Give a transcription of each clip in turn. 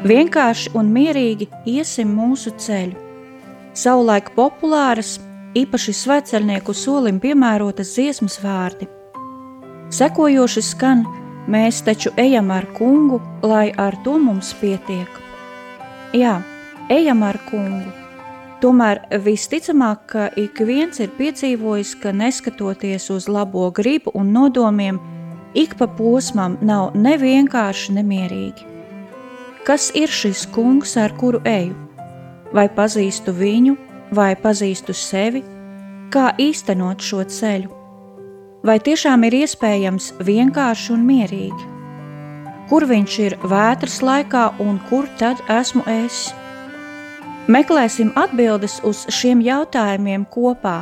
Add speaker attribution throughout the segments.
Speaker 1: Vienkārši un mierīgi iesim mūsu ceļu. Savulaik populāras, īpaši sveceļnieku solim piemērotas dziesmas vārdi. Sekojoši skan, mēs taču ejam ar kungu, lai ar to mums pietiek. Jā, ejam ar kungu. Tomēr visticamāk, ka ik viens ir piedzīvojis, ka neskatoties uz labo gribu un nodomiem, ik pa posmam nav nevienkārši nemierīgi. Kas ir šis kungs, ar kuru eju? Vai pazīstu viņu, vai pazīstu sevi, kā īstenot šo ceļu? Vai tiešām ir iespējams vienkārši un mierīgi? Kur viņš ir vētras laikā un kur tad esmu es? Meklēsim atbildes uz šiem jautājumiem kopā,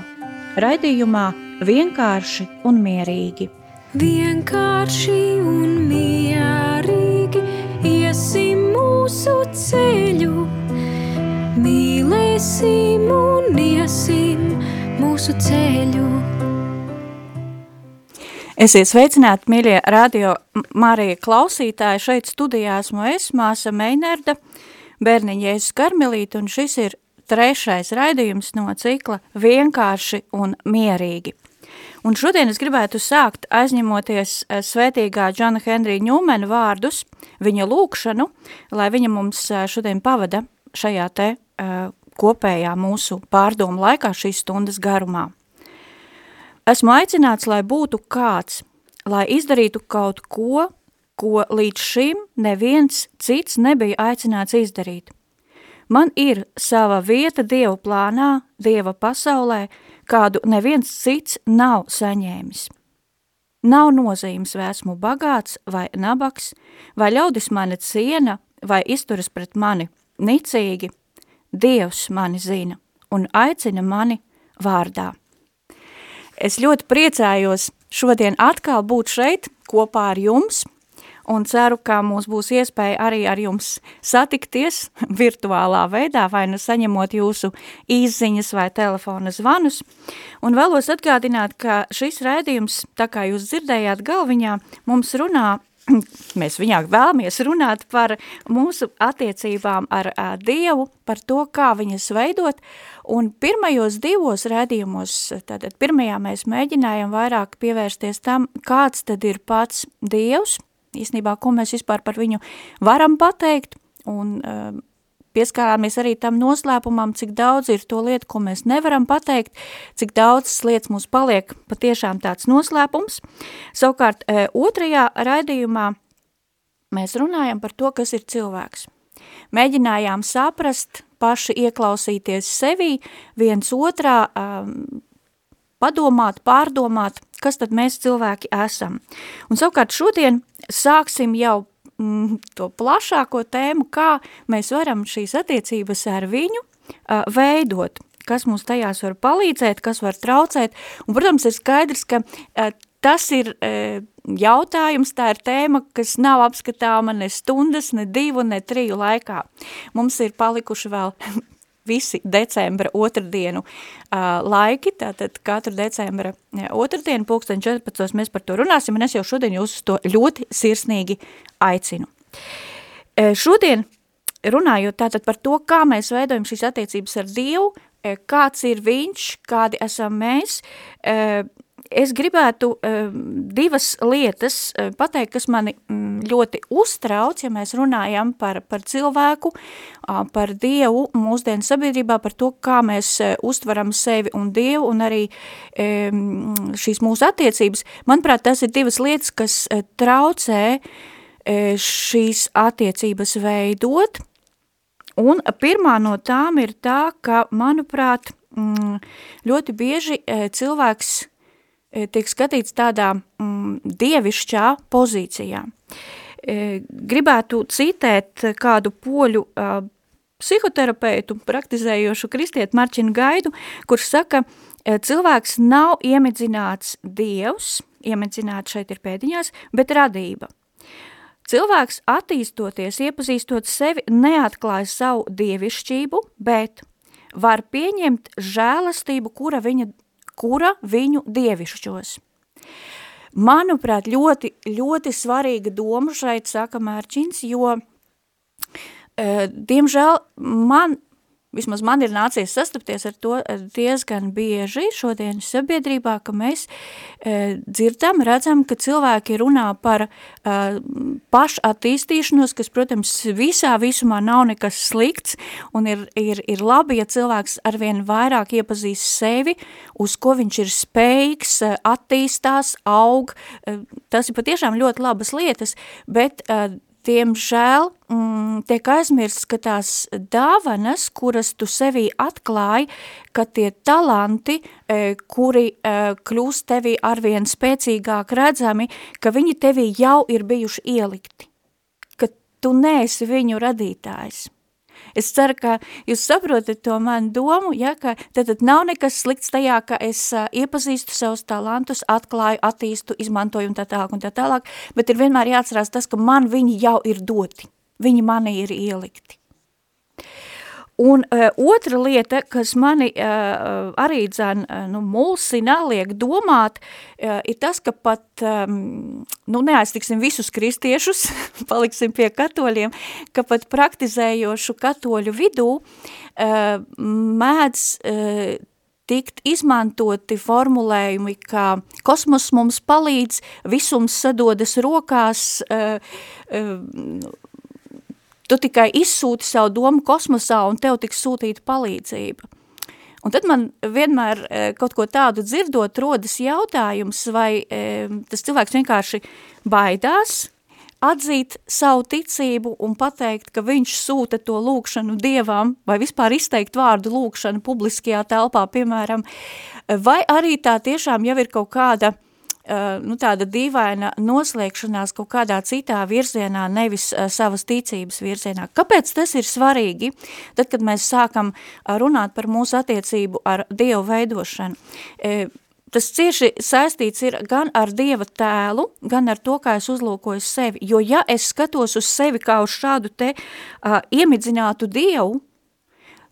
Speaker 1: raidījumā vienkārši un mierīgi.
Speaker 2: Vienkārši un mierīgi mūsu ceļu, mīlēsim un iesim mūsu ceļu.
Speaker 1: Esiet sveicināti, mīļie radio Marija klausītāji. Šeit studijā esmu es, māsa Meinerda, bērniņa Jēzus Karmelīte, un šis ir trešais raidījums no cikla Vienkārši un mierīgi. Un šodien es gribētu sākt aizņemoties eh, svētīgā Džona Henrija Ņūmena vārdus, viņa lūkšanu, lai viņa mums eh, šodien pavada šajā te uh, kopējā mūsu pārdomu laikā šīs stundas garumā. Esmu aicināts, lai būtu kāds, lai izdarītu kaut ko, ko līdz šim neviens cits nebija aicināts izdarīt. Man ir sava vieta Dieva plānā, Dieva pasaulē, kādu neviens cits nav saņēmis. Nav nozīmes, vai esmu bagāts vai nabaks, vai ļaudis mani ciena, vai izturas pret mani nicīgi, Dievs mani zina un aicina mani vārdā. Es ļoti priecājos šodien atkal būt šeit kopā ar jums – un ceru, ka mums būs iespēja arī ar jums satikties virtuālā veidā, vai nu saņemot jūsu īziņas vai telefona zvanus. Un vēlos atgādināt, ka šis raidījums, tā kā jūs dzirdējāt galviņā, mums runā mēs viņā vēlamies runāt par mūsu attiecībām ar a, Dievu, par to, kā viņas veidot, un pirmajos divos redzījumos, tātad pirmajā mēs mēģinājām vairāk pievērsties tam, kāds tad ir pats Dievs, īstenībā, ko mēs vispār par viņu varam pateikt, un uh, pieskārāmies arī tam noslēpumam, cik daudz ir to lietu, ko mēs nevaram pateikt, cik daudzas lietas mums paliek patiešām tāds noslēpums. Savukārt, uh, otrajā raidījumā mēs runājam par to, kas ir cilvēks. Mēģinājām saprast, paši ieklausīties sevī, viens otrā, um, padomāt, pārdomāt, kas tad mēs cilvēki esam. Un savukārt šodien sāksim jau mm, to plašāko tēmu, kā mēs varam šīs attiecības ar viņu uh, veidot, kas mums tajās var palīdzēt, kas var traucēt. Un, protams, ir skaidrs, ka uh, tas ir uh, jautājums, tā ir tēma, kas nav apskatāma ne stundas, ne divu, ne triju laikā. Mums ir palikuši vēl visi decembra otrdienu uh, laiki, tātad katru decembra otrdienu, pulksten 14. mēs par to runāsim, un es jau šodien jūs to ļoti sirsnīgi aicinu. Uh, šodien runājot tātad par to, kā mēs veidojam šīs attiecības ar Dievu, kāds ir viņš, kādi esam mēs, uh, es gribētu divas lietas pateikt, kas mani mm, ļoti uztrauc, ja mēs runājam par, par cilvēku, par Dievu mūsdienu sabiedrībā, par to, kā mēs uh, uztveram sevi un Dievu un arī šīs mūsu attiecības. Manuprāt, tas ir divas lietas, kas uh, traucē uh, šīs attiecības veidot, un pirmā no tām ir tā, ka, manuprāt, mm, ļoti bieži cilvēks E, tiek skatīts tādā mm, dievišķā pozīcijā. E, gribētu citēt kādu poļu uh, psihoterapeitu, praktizējošu kristieti Marčinu Gaidu, kurš saka, cilvēks nav iemidzināts dievs, iemidzināts šeit ir pēdiņās, bet radība. Cilvēks attīstoties, iepazīstot sevi, neatklāja savu dievišķību, bet var pieņemt žēlastību, kura viņa kura viņu dievišķos. Manuprāt, ļoti, ļoti svarīga doma šeit saka Mērķins, jo diemžēl man vismaz man ir nācies sastapties ar to diezgan bieži šodienas sabiedrībā, ka mēs e, dzirdam, redzam, ka cilvēki runā par e, pašattīstīšanos, kas, protams, visā visumā nav nekas slikts, un ir, ir, ir labi, ja cilvēks arvien vairāk iepazīst sevi, uz ko viņš ir spējīgs, e, attīstās, aug, e, tas ir patiešām ļoti labas lietas, bet e, diemžēl mm, tiek aizmirsts, ka tās dāvanas, kuras tu sevī atklāji, ka tie talanti, e, kuri e, kļūst tevī arvien spēcīgāk redzami, ka viņi tevī jau ir bijuši ielikti, ka tu neesi viņu radītājs. Es ceru, ka jūs saprotat to manu domu, ja, ka tad, nav nekas slikts tajā, ka es uh, iepazīstu savus talantus, atklāju, attīstu, izmantoju un tā tālāk un tā tālāk, bet ir vienmēr jāatcerās tas, ka man viņi jau ir doti, viņi mani ir ielikti. Un uh, otra lieta, kas mani uh, arī dzēn, uh, nu, mulsina, liek domāt, uh, ir tas, ka pat, um, nu, neaiztiksim visus kristiešus, paliksim pie katoļiem, ka pat praktizējošu katoļu vidū uh, mēdz uh, tikt izmantoti formulējumi, kā kosmos mums palīdz, visums sadodas rokās, uh, uh, Tu tikai izsūti savu domu kosmosā un tev tiks sūtīta palīdzība. Un tad man vienmēr e, kaut ko tādu dzirdot rodas jautājums, vai e, tas cilvēks vienkārši baidās atzīt savu ticību un pateikt, ka viņš sūta to lūkšanu dievam, vai vispār izteikt vārdu lūkšanu publiskajā telpā, piemēram, vai arī tā tiešām jau ir kaut kāda uh, Eh, nu, tāda dīvaina noslēgšanās kaut kādā citā virzienā, nevis uh, savas ticības virzienā. Kāpēc tas ir svarīgi? Tad, kad mēs sākam uh, runāt par mūsu attiecību ar Dievu veidošanu, tas cieši saistīts ir gan ar Dieva tēlu, gan ar to, kā es uzlūkoju sevi, jo ja es skatos uz sevi kā uz šādu te uh, iemidzinātu Dievu,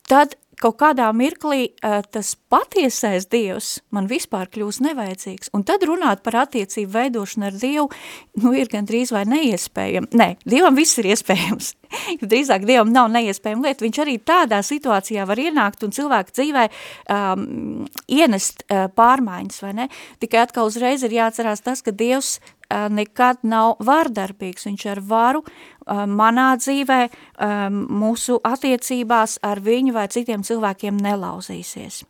Speaker 1: tad kaut kādā mirklī uh, tas patiesais Dievs man vispār kļūs nevajadzīgs. Un tad runāt par attiecību veidošanu ar Dievu, nu, ir gan drīz vai neiespējami. Nē, Dievam viss ir iespējams. Drīzāk Dievam nav neiespējama lieta. Viņš arī tādā situācijā var ienākt un cilvēku dzīvē um, ienest uh, pārmaiņas, vai ne? Tikai atkal uzreiz ir jāatcerās tas, ka Dievs nekad nav vārdarbīgs, viņš ar varu manā dzīvē, mūsu attiecībās ar viņu vai citiem cilvēkiem nelauzīsies.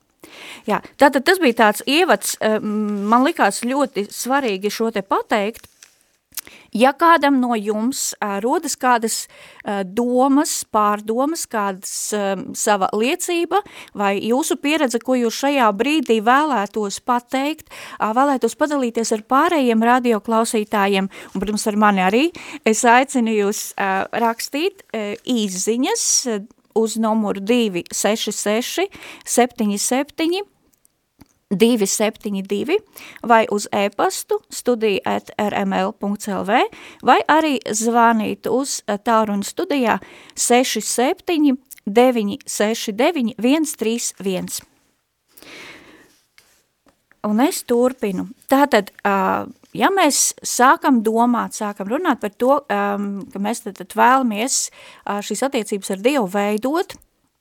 Speaker 1: Jā, tātad tas bija tāds ievads, man likās ļoti svarīgi šo te pateikt, Ja kādam no jums rodas kādas domas, pārdomas, kādas sava liecība vai jūsu pieredze, ko jūs šajā brīdī vēlētos pateikt, vēlētos padalīties ar pārējiem radioklausītājiem, un, protams, ar mani arī, es aicinu jūs rakstīt īziņas uz numuru 266 77 272 vai uz e-pastu studija at rml.lv vai arī zvanīt uz tālruni studijā 67 969 131. Un es turpinu. Tātad, ja mēs sākam domāt, sākam runāt par to, ka mēs tad vēlamies šīs attiecības ar Dievu veidot,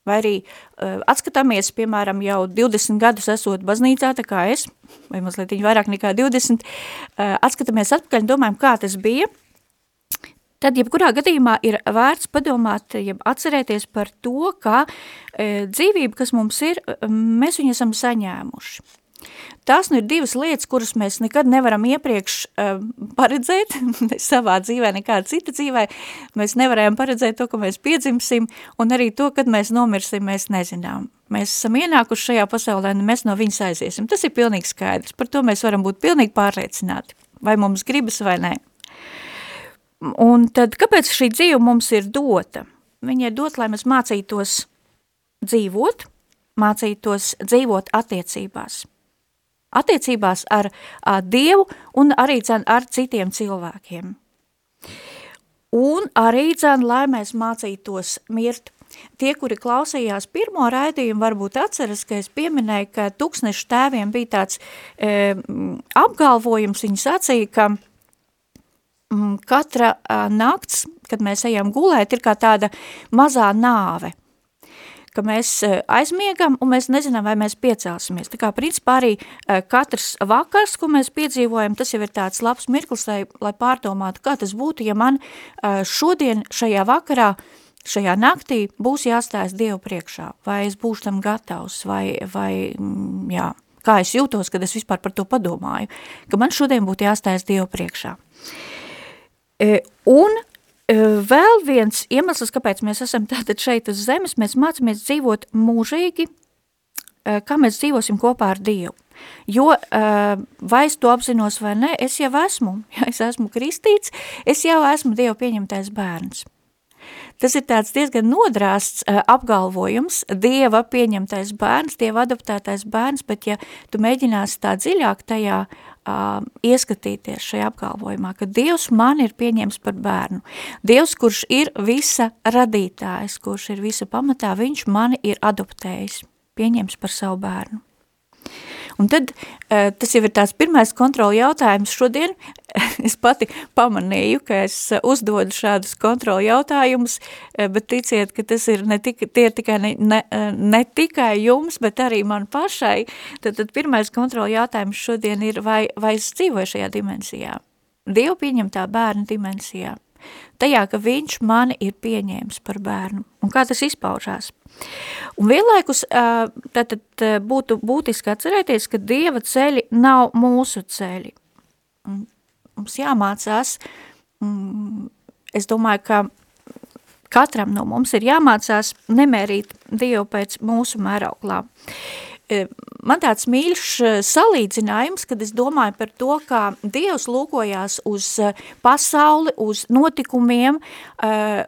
Speaker 1: vai arī uh, atskatāmies, piemēram, jau 20 gadus esot baznīcā, tā kā es, vai mazliet vairāk nekā 20, uh, atskatāmies atpakaļ un domājam, kā tas bija, tad jebkurā gadījumā ir vērts padomāt, jeb atcerēties par to, ka uh, dzīvība, kas mums ir, mēs viņu esam saņēmuši. Tās nu ir divas lietas, kuras mēs nekad nevaram iepriekš uh, paredzēt, savā dzīvē, nekāda cita dzīvē. Mēs nevarējām paredzēt to, ka mēs piedzimsim, un arī to, kad mēs nomirsim, mēs nezinām. Mēs esam ienākuši šajā pasaulē, un mēs no viņas aiziesim. Tas ir pilnīgi skaidrs. Par to mēs varam būt pilnīgi pārliecināti, vai mums gribas vai nē. Un tad, kāpēc šī dzīve mums ir dota? Viņa ir dota, lai mēs mācītos dzīvot, mācītos dzīvot attiecībās – attiecībās ar a, Dievu un arī dzen, ar citiem cilvēkiem. Un arī dzen, lai mēs mācītos mirt. Tie, kuri klausījās pirmo raidījumu, varbūt atceras, ka es pieminēju, ka tūkstnešu tēviem bija tāds e, apgalvojums, viņi sacīja, ka m, katra a, nakts kad mēs ejam gulēt, ir kā tāda mazā nāve, ka mēs eh, aizmiegam un mēs nezinām, vai mēs piecelsimies. Tā kā principā arī eh, katrs vakars, ko mēs piedzīvojam, tas jau ir tāds labs mirklis, lai, lai pārdomātu, kā tas būtu, ja man eh, šodien šajā vakarā šajā naktī būs jāstājas Dievu priekšā, vai es būšu tam gatavs, vai, vai mm, jā, kā es jūtos, kad es vispār par to padomāju, ka man šodien būtu jāstājas Dievu priekšā. E, un e, vēl viens iemesls, kāpēc mēs esam tātad šeit uz zemes, mēs mācāmies dzīvot mūžīgi, kā mēs dzīvosim kopā ar Dievu. Jo, vai es to apzinos vai ne, es jau esmu, ja es esmu kristīts, es jau esmu Dievu pieņemtais bērns. Tas ir tāds diezgan nodrāsts apgalvojums, Dieva pieņemtais bērns, Dieva adoptētais bērns, bet ja tu mēģināsi tā dziļāk tajā uh, ieskatīties šajā apgalvojumā, ka Dievs man ir pieņems par bērnu. Dievs, kurš ir visa radītājs, kurš ir visa pamatā, viņš mani ir adoptējis, pieņems par savu bērnu. Un tad eh, tas jau ir tās pirmais kontroli jautājums šodien. Es pati pamanīju, ka es uzdodu šādus kontroli jautājumus, eh, bet ticiet, ka tas ir ne, tik, tie ir tikai ne, ne, eh, ne tikai jums, bet arī man pašai. Tad, tad pirmais kontroli jautājums šodien ir, vai, vai es dzīvoju šajā dimensijā? Dievu pieņemtā bērna dimensijā tajā, ka viņš mani ir pieņēmis par bērnu un kā tas izpaužās. Un vienlaikus tātad būtu būtiski atcerēties, ka Dieva ceļi nav mūsu ceļi. Mums jāmācās, es domāju, ka katram no mums ir jāmācās nemērīt Dievu pēc mūsu mērauklām. E, man tāds mīļš e, salīdzinājums, kad es domāju par to, kā Dievs lūkojās uz e, pasauli, uz notikumiem,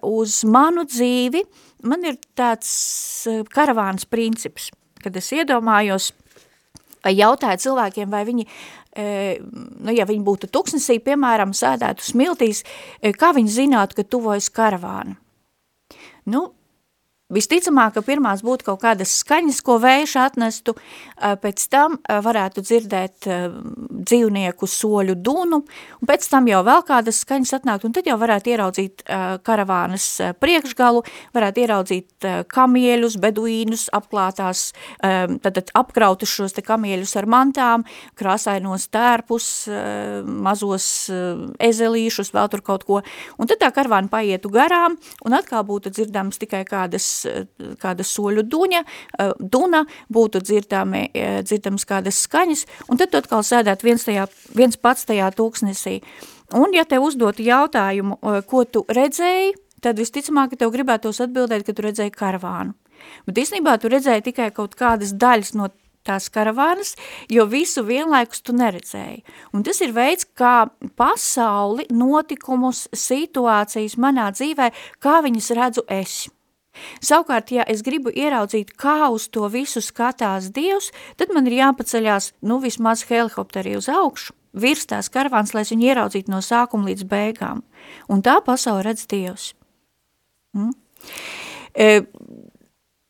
Speaker 1: uz manu dzīvi, man ir tāds karavāns princips, kad es iedomājos, jautāju cilvēkiem, vai viņi, nu, ja viņi būtu tuksnesī, piemēram, sēdētu smiltīs, kā viņi zinātu, ka tuvojas karavāna. Nu, Visticamāk, ka pirmās būtu kaut kādas skaņas, ko vējš atnestu, pēc tam varētu dzirdēt dzīvnieku soļu dunu, un pēc tam jau vēl kādas skaņas atnākt, un tad jau varētu ieraudzīt karavānas priekšgalu, varētu ieraudzīt kamieļus, beduīnus, apklātās, tad apkrautus šos te kamieļus ar mantām, krāsainos tērpus, mazos ezelīšus, vēl tur kaut ko, un tad tā karavāna paietu garām, un atkal būtu dzirdams tikai kādas kāda soļu duņa, eh, duna, būtu dzirdami, eh, dzirdams kādas skaņas, un tad tu atkal sēdēt viens, tajā, viens pats tajā tūksnesī. Un ja tev uzdotu jautājumu, eh, ko tu redzēji, tad visticamāk, ka tev gribētos atbildēt, ka tu redzēji karavānu. Bet īstenībā tu redzēji tikai kaut kādas daļas no tās karavānas, jo visu vienlaikus tu neredzēji. Un tas ir veids, kā pasauli, notikumus, situācijas manā dzīvē, kā viņas redzu esi. Savukārt, ja es gribu ieraudzīt, kā uz to visu skatās Dievs, tad man ir jāpaceļās, nu, vismaz helikopteri uz augšu, virs tās karavāns, lai es viņu ieraudzītu no sākuma līdz beigām. Un tā pasaule redz Dievs. Mm? E,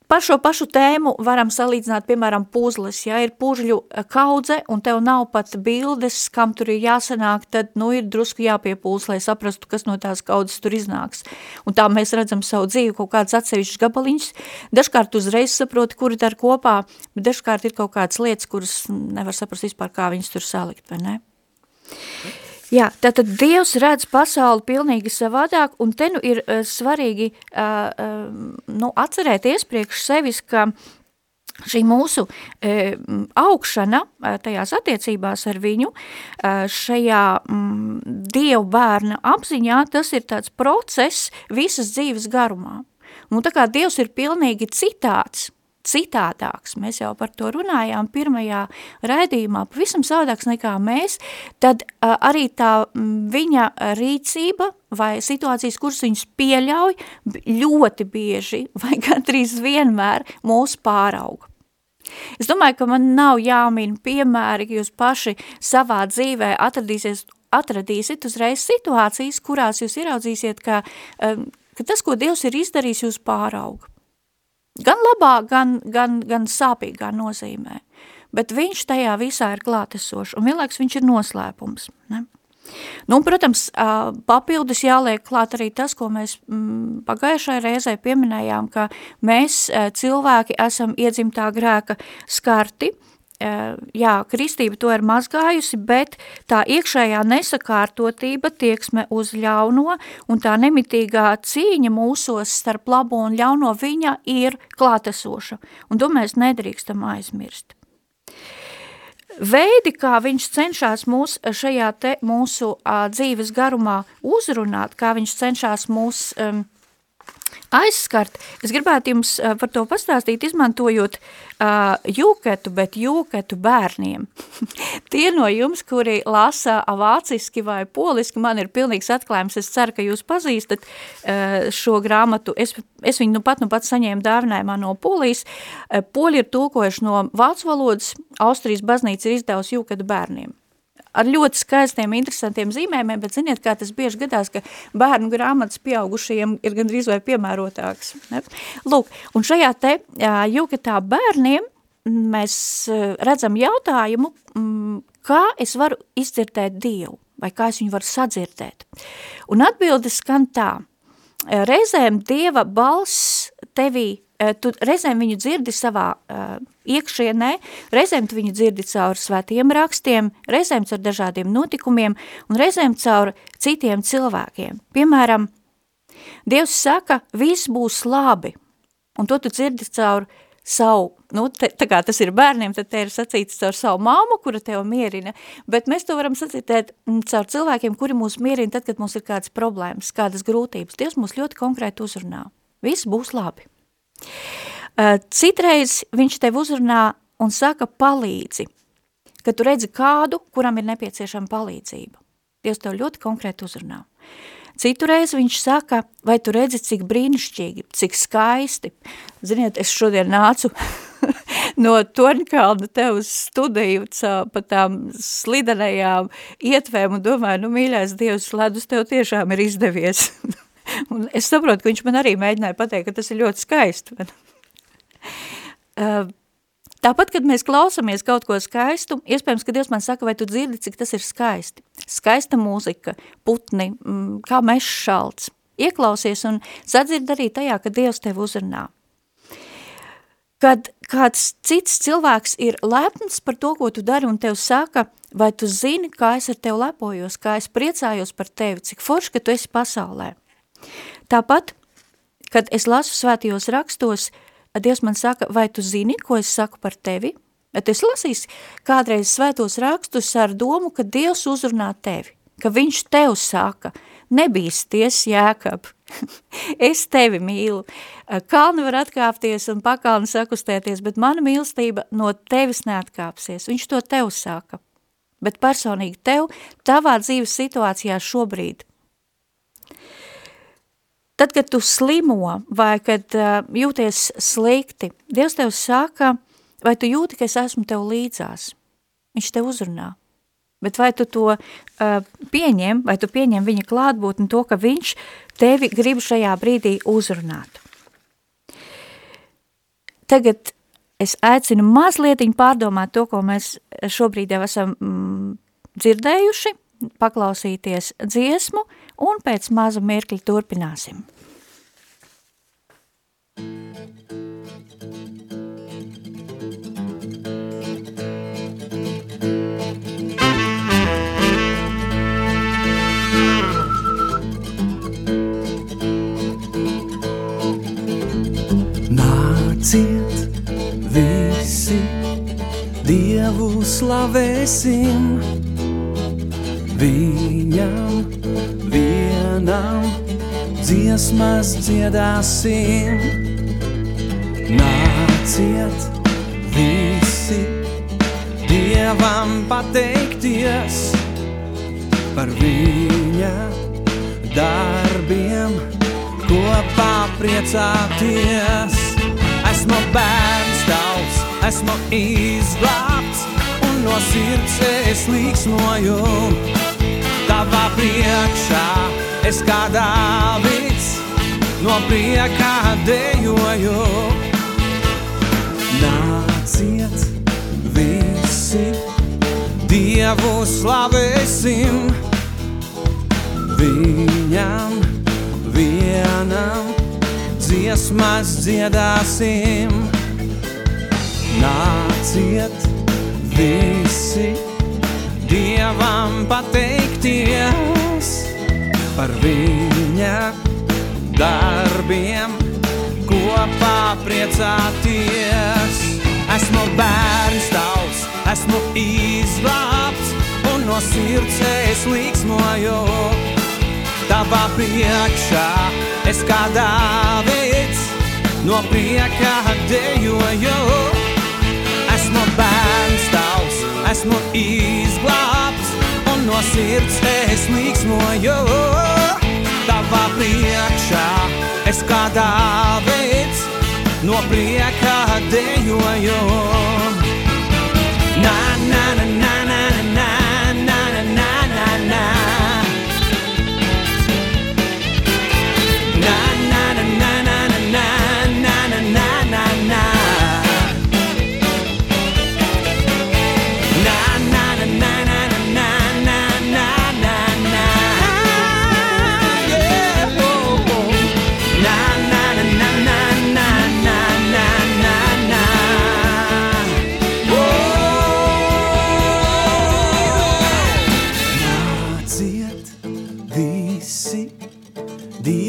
Speaker 1: Par šo pašu tēmu varam salīdzināt, piemēram, puzles. Ja ir pužļu eh, kaudze un tev nav pat bildes, kam tur ir jāsanāk, tad, nu, ir drusku jāpiepūls, lai saprastu, kas no tās kaudzes tur iznāks. Un tā mēs redzam savu dzīvi, kaut kāds atsevišķs gabaliņš. Dažkārt uzreiz saproti, kuri dar kopā, bet dažkārt ir kaut kādas lietas, kuras nevar saprast vispār, kā viņas tur salikt, vai ne? Jā, tātad Dievs redz pasauli pilnīgi savādāk, un te nu ir uh, svarīgi uh, uh, nu, atcerēties priekš sevis, ka šī mūsu e, augšana tajās attiecībās ar viņu, e, šajā m, dievu bērna apziņā, tas ir tāds process visas dzīves garumā. Un tā kā Dievs ir pilnīgi citāds, citādāks, mēs jau par to runājām pirmajā raidījumā, pavisam savādāks nekā mēs, tad uh, arī tā viņa rīcība vai situācijas, kuras viņus pieļauj, ļoti bieži vai gandrīz vienmēr mūs pārauga. Es domāju, ka man nav jāmin piemēri, ka jūs paši savā dzīvē atradīsies, atradīsiet uzreiz situācijas, kurās jūs ieraudzīsiet, ka, ka tas, ko Dievs ir izdarījis, jūs pārauga. Gan labā, gan, gan, gan sāpīgā nozīmē. Bet viņš tajā visā ir klātesošs, un vienlaiks viņš ir noslēpums. Ne? Nu, protams, papildus jāliek klāt arī tas, ko mēs mm, pagājušajā reizē pieminējām, ka mēs cilvēki esam iedzimtā grēka skarti, jā, kristība to ir mazgājusi, bet tā iekšējā nesakārtotība tieksme uz ļauno un tā nemitīgā cīņa mūsos starp labo un ļauno viņa ir klātesoša, un to mēs nedrīkstam aizmirst. Veidi, kā viņš cenšas mūs šajā te mūsu uh, dzīves garumā uzrunāt, kā viņš cenšas mūs um, aizskart. Es gribētu jums uh, par to pastāstīt, izmantojot uh, jūketu, bet jūketu bērniem. Tie no jums, kuri lasa vāciski vai poliski, man ir pilnīgs atklājums. Es ceru, ka jūs pazīstat uh, šo grāmatu. Es, es viņu nu pat, nu pat saņēmu dāvinājumā no polijas. Uh, Poļi ir tulkojuši no vācu valodas, Austrijas baznīca ir izdevusi jūketu bērniem ar ļoti skaistiem, interesantiem zīmējumiem, bet ziniet, kā tas bieži gadās, ka bērnu grāmatas pieaugušajiem ir gandrīz vai piemērotāks. Ne? Lūk, un šajā te jūkatā bērniem mēs redzam jautājumu, kā es varu izdzirdēt Dievu, vai kā es viņu varu sadzirdēt. Un atbildes skan tā, reizēm Dieva balss tevī tu reizēm viņu dzirdi savā uh, iekšienē, reizēm tu viņu dzirdi caur svētiem rakstiem, reizēm caur dažādiem notikumiem un reizēm caur citiem cilvēkiem. Piemēram, Dievs saka, viss būs labi, un to tu dzirdi caur savu, nu, te, tā kā tas ir bērniem, tad te ir sacīts caur savu māmu, kura tev mierina, bet mēs to varam sacītēt mm, caur cilvēkiem, kuri mūs mierina tad, kad mums ir kādas problēmas, kādas grūtības. Dievs mūs ļoti konkrēti uzrunā. Viss būs labi. Citreiz viņš tev uzrunā un saka palīdzi, kad tu redzi kādu, kuram ir nepieciešama palīdzība. Dievs tev ļoti konkrēti uzrunā. Citureiz viņš saka, vai tu redzi, cik brīnišķīgi, cik skaisti. Ziniet, es šodien nācu no Torņkalna te uz studiju pa tām slidenajām ietvēm un domāju, nu mīļais Dievs, ledus tev tiešām ir izdevies. Un es saprotu, ka viņš man arī mēģināja pateikt, ka tas ir ļoti skaisti. uh, tāpat, kad mēs klausamies kaut ko skaistu, iespējams, ka Dievs man saka, vai tu dzirdi, cik tas ir skaisti. Skaista mūzika, putni, mm, kā mešs šalts. Ieklausies un sadzird arī tajā, ka Dievs tev uzrunā. Kad kāds cits cilvēks ir lepns par to, ko tu dari un tev saka, vai tu zini, kā es ar tevi lepojos, kā es priecājos par tevi, cik forši, ka tu esi pasaulē. Tāpat, kad es lasu svētajos rakstos, Dievs man saka, vai tu zini, ko es saku par tevi? Bet es lasīju kādreiz svētos rakstus ar domu, ka Dievs uzrunā tevi, ka viņš tev saka, nebīsties, Jēkab, es tevi mīlu. Kalni var atkāpties un pakalni sakustēties, bet mana mīlestība no tevis neatkāpsies. Viņš to tev saka. Bet personīgi tev, tavā dzīves situācijā šobrīd, Tad, kad tu slimo vai kad uh, jūties slikti, Dievs tev saka, vai tu jūti, ka es esmu tev līdzās. Viņš tev uzrunā. Bet vai tu to uh, pieņem, vai tu pieņem viņa klātbūtni to, ka viņš tevi grib šajā brīdī uzrunāt. Tagad es aicinu mazliet pārdomāt to, ko mēs šobrīd jau esam mm, dzirdējuši, paklausīties dziesmu, un pēc maza mirkļa turpināsim.
Speaker 3: Nāciet visi, Dievu slavēsim! Viņam vienam dziesmas dziedāsim. Nāciet visi Dievam pateikties par viņa darbiem, kopā priecāties. Esmu bērns tavs, esmu izglābts un no sirds es līksmoju tavā priekšā es kā Dāvids no priekā dejoju. Nāciet visi, Dievu slavēsim, viņam vienam dziesmas dziedāsim. Nāciet visi Dievam pateikties par viņa darbiem, kopā priecāties. Esmu bērns tavs, esmu izglābts un no sirds es līksmoju. Tavā priekšā es kā Dāvids no prieka dejoju. Esmu bērns tavs, esmu izglābts no sirds es līksmoju. Tavā priekšā es kā Dāvids no prieka dejoju. Na, na, na, na,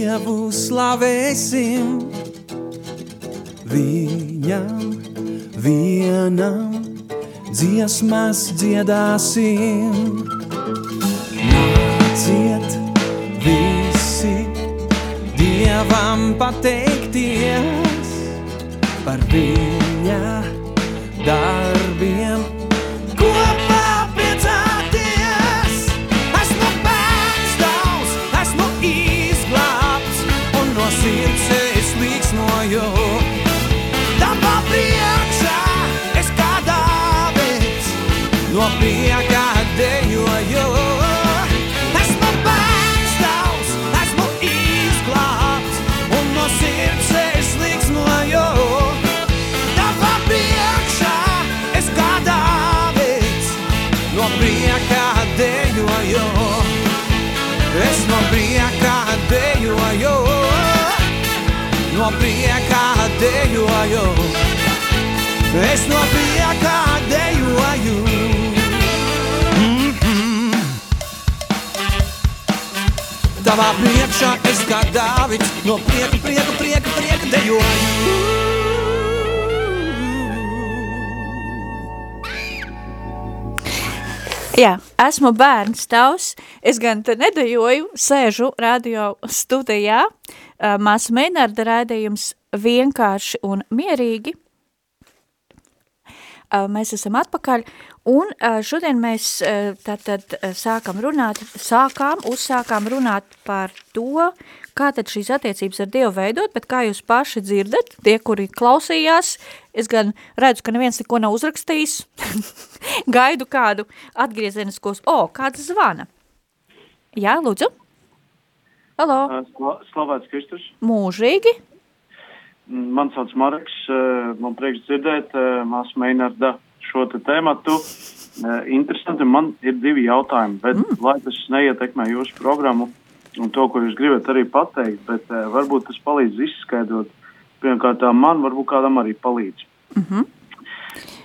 Speaker 3: Dievu slavēsim, viņam vienam dziesmas dziedāsim. Nāciet visi, Dievam pateikties par viņa darbiem. No prieka dejoju. Es no prieka dejoju. Mhm. Tavā priekšā es kā Dāvids no prieka, prieka, prieka, prieka dejoju.
Speaker 1: Jā, esmu bērns tavs. Es gan te nedajoju, sēžu radio studijā. Uh, Māsa Meinarda raidījums vienkārši un mierīgi. Uh, Mēs esam atpakaļ, un uh, šodien mēs tātad sākam runāt, sākām, uzsākām runāt par to, kā tad šīs attiecības ar Dievu veidot, bet kā jūs paši dzirdat, tie, kuri klausījās, es gan redzu, ka neviens neko nav uzrakstījis, gaidu kādu atgriezeniskos, o, kāds zvana. Jā, lūdzu. Halo,
Speaker 4: Sla- Slavēts Kristus.
Speaker 1: mūžīgi.
Speaker 4: Man sauc Marks, eh, man prieks dzirdēt māsu Meinarda šo te tēmatu. Interesanti, man ir divi jautājumi, bet mm. lai tas neietekmē jūsu programmu un to, ko jūs gribat arī pateikt, bet varbūt tas palīdz izskaidrot. Pirmkārt, man varbūt kādam arī palīdz.
Speaker 1: Mm -hmm.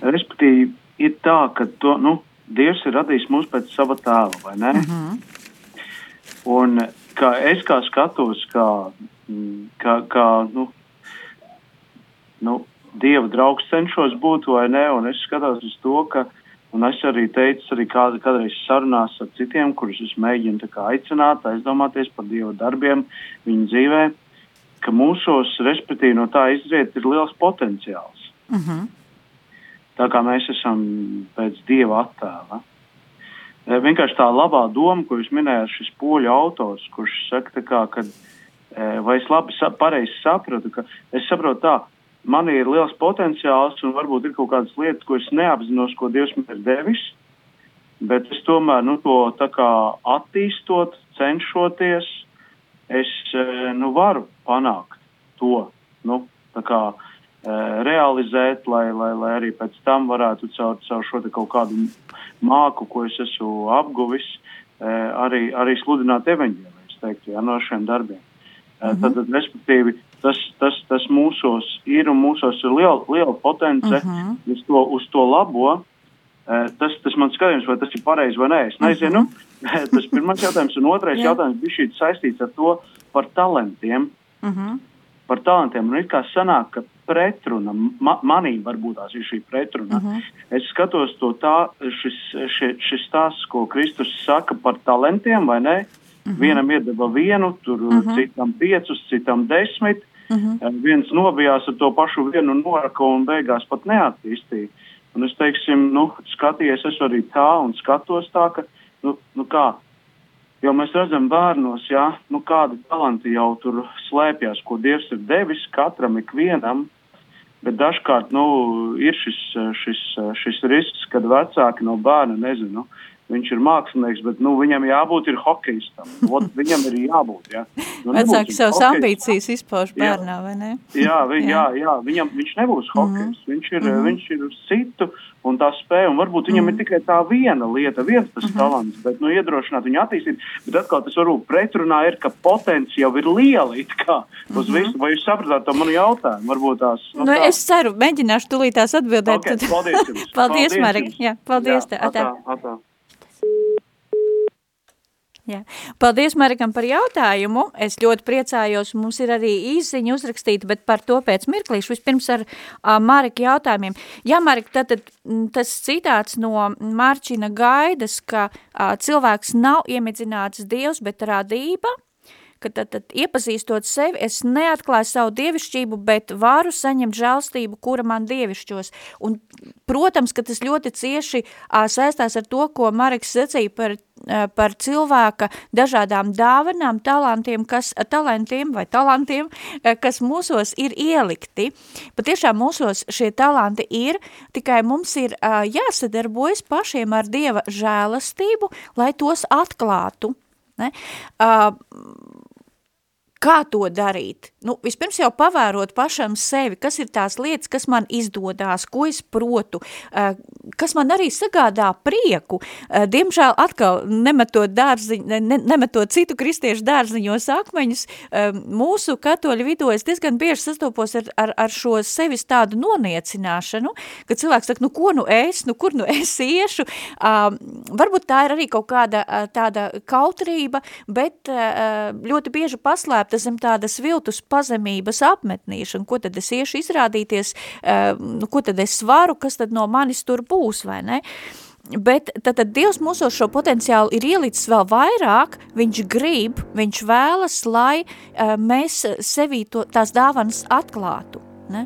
Speaker 4: Respektīvi, ir tā, ka to, nu, Dievs ir radījis mūs pēc sava tēva, vai ne?
Speaker 1: Mm -hmm.
Speaker 4: Un kā es kā skatos, kā, mm, kā, kā nu, nu, dieva draugs cenšos būt vai ne, un es skatos uz to, ka, es arī teicu, arī kād, kādreiz sarunās ar citiem, kurus es mēģinu aicināt, aizdomāties par dieva darbiem viņu dzīvē, ka mūsos, respektīvi, no tā izriet ir liels potenciāls.
Speaker 1: Mm -hmm.
Speaker 4: Tā kā mēs esam pēc dieva attēla. Vienkārši tā labā doma, ko jūs minējāt, šis poļu autors, kurš saka, kā, ka, eh, vai es labi sa pareizi sapratu, ka es saprotu tā, man ir liels potenciāls un varbūt ir kaut kādas lietas, ko es neapzinos, ko Dievs man ir devis, bet es tomēr, nu, to tā kā attīstot, cenšoties, es, eh, nu, varu panākt to, nu, tā kā realizēt, lai, lai, lai arī pēc tam varētu caur, caur šo kaut kādu māku, ko es esmu apguvis, arī, arī sludināt evaņģēliju. teikt, jā, no šiem darbiem. Mm -hmm. tad, respektīvi, tas, tas, tas mūsos ir un mūsos ir liela, liela potence mm -hmm. uz, to, uz to labo. Tas, tas man skatījums, vai tas ir pareizi vai nē, es nezinu. Mm -hmm. tas pirmais jautājums, un otrais yeah. jautājums bija saistīts ar to par talantiem. Mm -hmm. Par talantiem. Un it kā sanāk, ka pretruna, ma, manī varbūt tās ir šī pretruna. Uh -huh. Es skatos to tā, šis, šis, šis tās, ko Kristus saka par talantiem, vai ne? Uh -huh. Vienam iedeva vienu, tur uh -huh. citam piecus, citam desmit. Uh -huh. Viens nobijās ar to pašu vienu noraka un beigās pat neattīstīja. Un es teiksim, nu, skaties, es arī tā un skatos tā, ka, nu, nu kā, Jo mēs redzam bērnos, jā, nu, kādi talanti jau tur slēpjas, ko Dievs ir devis katram ikvienam. Bet dažkārt nu, ir šis, šis, šis risks, kad vecāki no bērna nezinu. Viņš ir mākslinieks, bet nu, viņam jābūt ir hokejistam. Viņam ir jābūt. Ja.
Speaker 1: Nu, Vecāki savas ambīcijas izpauž bērnā, vai ne?
Speaker 4: Jā, vi, jā. jā, jā viņam, viņš nebūs hokejs. Mm. Viņš ir, mm viņš ir uz citu un tā spēja. Un varbūt viņam mm ir tikai tā viena lieta, viens tas mm -hmm. talants, bet nu, iedrošināt viņu attīstīt. Bet atkal tas varbūt pretrunā ir, ka potenciāli ir liela it kā uz mm -hmm. visu. Vai jūs sapratāt to manu jautājumu? Varbūt tās.
Speaker 1: Nu, nu, tā. es ceru, mēģināšu tūlītās atbildēt.
Speaker 4: Okay, paldies
Speaker 1: paldies, paldies Marek. Jā, paldies. Jā, atā. Atā, atā. Jā. Paldies, Marikam, par jautājumu. Es ļoti priecājos, mums ir arī īziņa uzrakstīta, bet par to pēc mirklīšu. Vispirms ar uh, Marika jautājumiem. Jā, Marika, tad, tad tas citāts no Marčina gaidas, ka uh, cilvēks nav iemidzināts Dievs, bet radība – ka tad, tad iepazīstot sevi, es neatklāju savu dievišķību, bet varu saņemt žēlstību, kura man dievišķos. Un, protams, ka tas ļoti cieši a, saistās ar to, ko Mareks sacīja par, a, par cilvēka dažādām dāvanām, talantiem, kas, a, talantiem vai talantiem, a, kas mūsos ir ielikti. Patiešām mūsos šie talanti ir, tikai mums ir a, jāsadarbojas pašiem ar Dieva žēlastību, lai tos atklātu. Ne? Uh, kā to darīt? Nu, vispirms jau pavērot pašam sevi, kas ir tās lietas, kas man izdodās, ko es protu, kas man arī sagādā prieku. Diemžēl atkal nemetot, dārziņ, ne, nemetot citu kristiešu dārziņos akmeņus, mūsu katoļu vidū es diezgan bieži sastopos ar, ar, ar šo sevis tādu noniecināšanu, ka cilvēks saka, nu ko nu es, nu kur nu es iešu, varbūt tā ir arī kaut kāda tāda kautrība, bet ļoti bieži paslēpta zem tādas viltus pazemības apmetnīšana, ko tad es iešu izrādīties, uh, nu, ko tad es varu, kas tad no manis tur būs, vai ne? Bet tad, tad Dievs mūsos šo potenciālu ir ielicis vēl vairāk, viņš grib, viņš vēlas, lai uh, mēs sevī to, tās dāvanas atklātu. Ne?